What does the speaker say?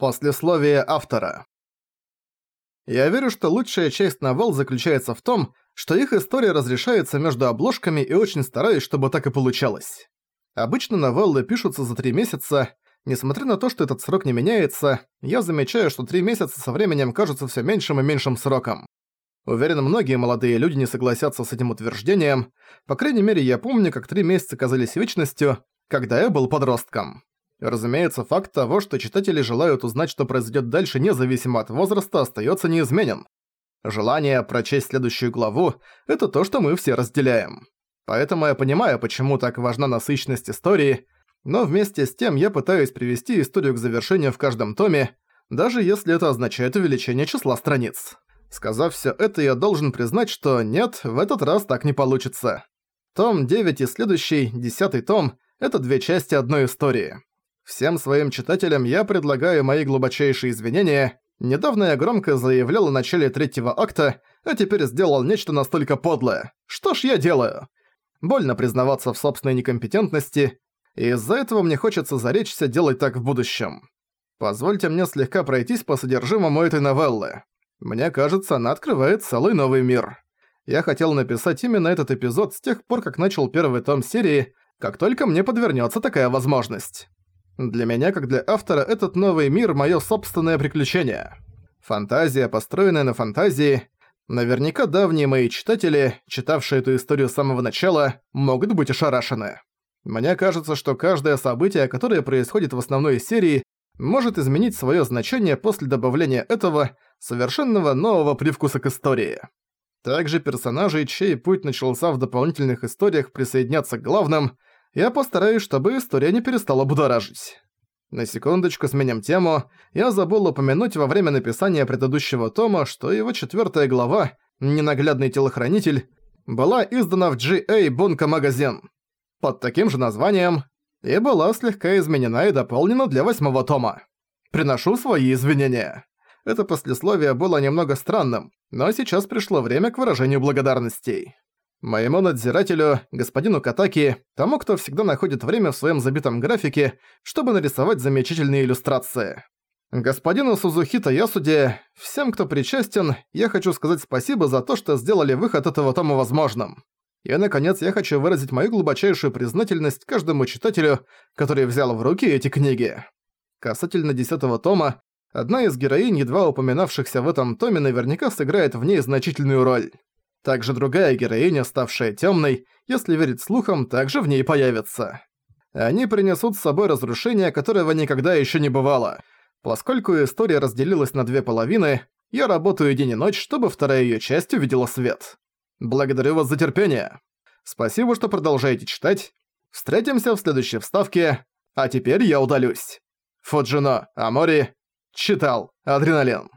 Послесловие автора. Я верю, что лучшая часть новелл заключается в том, что их история разрешается между обложками и очень стараюсь, чтобы так и получалось. Обычно новеллы пишутся за три месяца. Несмотря на то, что этот срок не меняется, я замечаю, что три месяца со временем кажутся все меньшим и меньшим сроком. Уверен, многие молодые люди не согласятся с этим утверждением. По крайней мере, я помню, как три месяца казались вечностью, когда я был подростком. Разумеется, факт того, что читатели желают узнать, что произойдет дальше, независимо от возраста, остается неизменен. Желание прочесть следующую главу – это то, что мы все разделяем. Поэтому я понимаю, почему так важна насыщенность истории, но вместе с тем я пытаюсь привести историю к завершению в каждом томе, даже если это означает увеличение числа страниц. Сказав все это, я должен признать, что нет, в этот раз так не получится. Том 9 и следующий, 10 том – это две части одной истории. Всем своим читателям я предлагаю мои глубочайшие извинения. Недавно я громко заявлял о начале третьего акта, а теперь сделал нечто настолько подлое. Что ж я делаю? Больно признаваться в собственной некомпетентности, и из-за этого мне хочется заречься делать так в будущем. Позвольте мне слегка пройтись по содержимому этой новеллы. Мне кажется, она открывает целый новый мир. Я хотел написать именно этот эпизод с тех пор, как начал первый том серии, как только мне подвернется такая возможность. Для меня, как для автора, этот новый мир – моё собственное приключение. Фантазия, построенная на фантазии. Наверняка давние мои читатели, читавшие эту историю с самого начала, могут быть ошарашены. Мне кажется, что каждое событие, которое происходит в основной серии, может изменить своё значение после добавления этого совершенного нового привкуса к истории. Также персонажи, чей путь начался в дополнительных историях, присоединятся к главным – я постараюсь, чтобы история не перестала будоражить. На секундочку сменим тему. Я забыл упомянуть во время написания предыдущего тома, что его четвертая глава «Ненаглядный телохранитель» была издана в G.A. Бунка Магазин под таким же названием и была слегка изменена и дополнена для восьмого тома. Приношу свои извинения. Это послесловие было немного странным, но сейчас пришло время к выражению благодарностей. Моему надзирателю, господину Катаки, тому, кто всегда находит время в своем забитом графике, чтобы нарисовать замечательные иллюстрации. Господину Сузухита Ясуде, всем, кто причастен, я хочу сказать спасибо за то, что сделали выход этого тома возможным. И, наконец, я хочу выразить мою глубочайшую признательность каждому читателю, который взял в руки эти книги. Касательно десятого тома, одна из героинь, едва упоминавшихся в этом томе, наверняка сыграет в ней значительную роль. Также другая героиня, ставшая темной, если верить слухам, также в ней появится. Они принесут с собой разрушение, которого никогда еще не бывало. Поскольку история разделилась на две половины, я работаю день и ночь, чтобы вторая ее часть увидела свет. Благодарю вас за терпение. Спасибо, что продолжаете читать. Встретимся в следующей вставке, а теперь я удалюсь. Фуджино Амори читал Адреналин.